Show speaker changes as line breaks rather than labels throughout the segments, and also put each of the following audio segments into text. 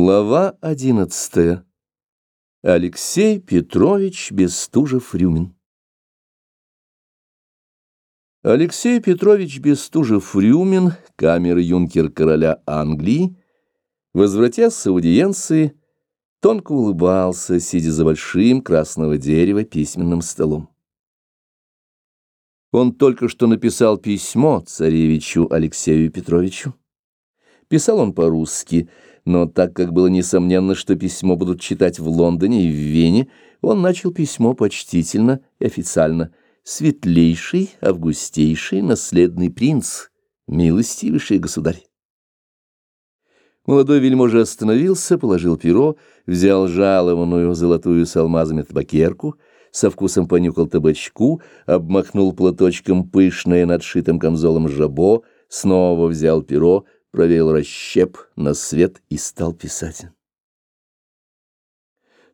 Глава одиннадцатая. Алексей Петрович Бестужев-Рюмин Алексей Петрович Бестужев-Рюмин, камер-юнкер короля Англии, возвратясь с аудиенции, тонко улыбался, сидя за большим красного дерева письменным столом. Он только что написал письмо царевичу Алексею Петровичу. Писал он по-русски, но так как было несомненно, что письмо будут читать в Лондоне и в Вене, он начал письмо почтительно и официально. «Светлейший, августейший, наследный принц, милостивейший государь». Молодой вельможа остановился, положил перо, взял жалованную золотую с алмазами табакерку, со вкусом понюхал табачку, обмахнул платочком пышное надшитым камзолом жабо, снова взял перо, провел расщеп на свет и стал писать.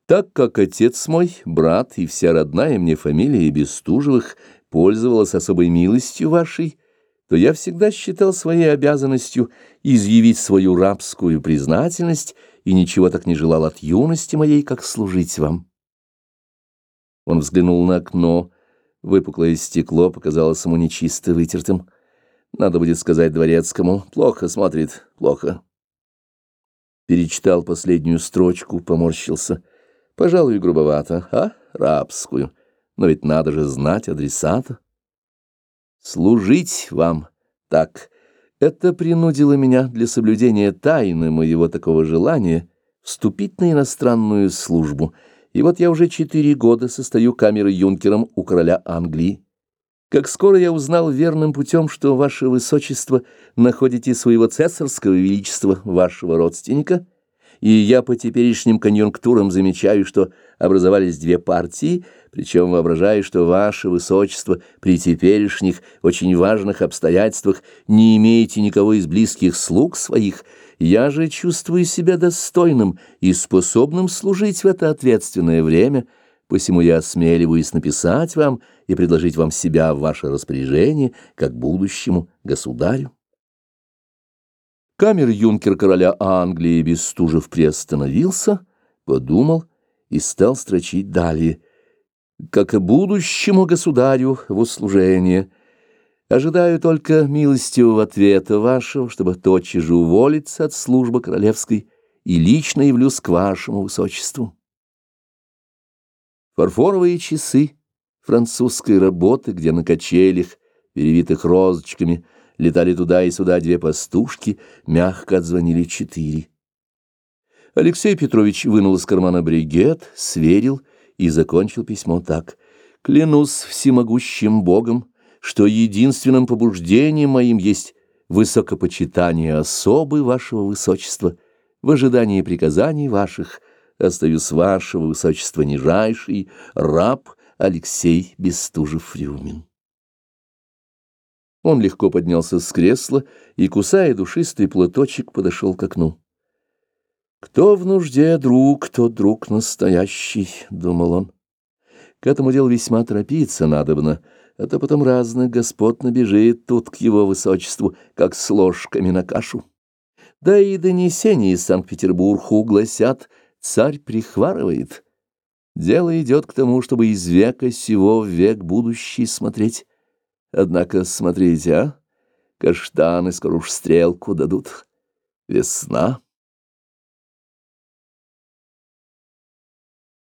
Так как отец мой, брат и вся родная мне фамилия Бестужевых пользовалась особой милостью вашей, то я всегда считал своей обязанностью изъявить свою рабскую признательность и ничего так не желал от юности моей, как служить вам. Он взглянул на окно, выпуклое стекло показалось ему нечисто вытертым. Надо будет сказать дворецкому. Плохо смотрит, плохо. Перечитал последнюю строчку, поморщился. Пожалуй, грубовато, а? Рабскую. Но ведь надо же знать адресата. Служить вам так. Это принудило меня для соблюдения тайны моего такого желания вступить на иностранную службу. И вот я уже четыре года состою камерой юнкером у короля Англии. Как скоро я узнал верным путем, что ваше высочество находите своего цесарского величества, вашего родственника, и я по теперешним конъюнктурам замечаю, что образовались две партии, причем воображаю, что ваше высочество при теперешних очень важных обстоятельствах не имеете никого из близких слуг своих, я же чувствую себя достойным и способным служить в это ответственное время — посему я осмеливаюсь написать вам и предложить вам себя в ваше распоряжение, как будущему государю. Камер-юнкер короля Англии Бестужев приостановился, подумал и стал строчить далее. «Как и будущему государю в услужение, ожидаю только милостивого ответа вашего, чтобы тотчас же уволиться от службы королевской и лично явлюсь к вашему высочеству». Фарфоровые часы французской работы, где на качелях, перевитых розочками, летали туда и сюда две пастушки, мягко отзвонили четыре. Алексей Петрович вынул из кармана бригет, сверил и закончил письмо так. «Клянусь всемогущим Богом, что единственным побуждением моим есть высокопочитание особы вашего высочества в ожидании приказаний ваших, остаюсь вашего высочества нижайший раб Алексей Бестужев-Рюмин. Он легко поднялся с кресла и, кусая душистый платочек, подошел к окну. «Кто в нужде друг, тот друг настоящий», — думал он. «К этому делу весьма торопиться надобно, а то потом разных господ набежит тут к его высочеству, как с ложками на кашу. Да и донесения из Санкт-Петербурга гласят — Царь прихварывает. Дело идет к тому, чтобы из века сего в век будущий смотреть. Однако смотрите, а? Каштаны скоро уж стрелку дадут. Весна.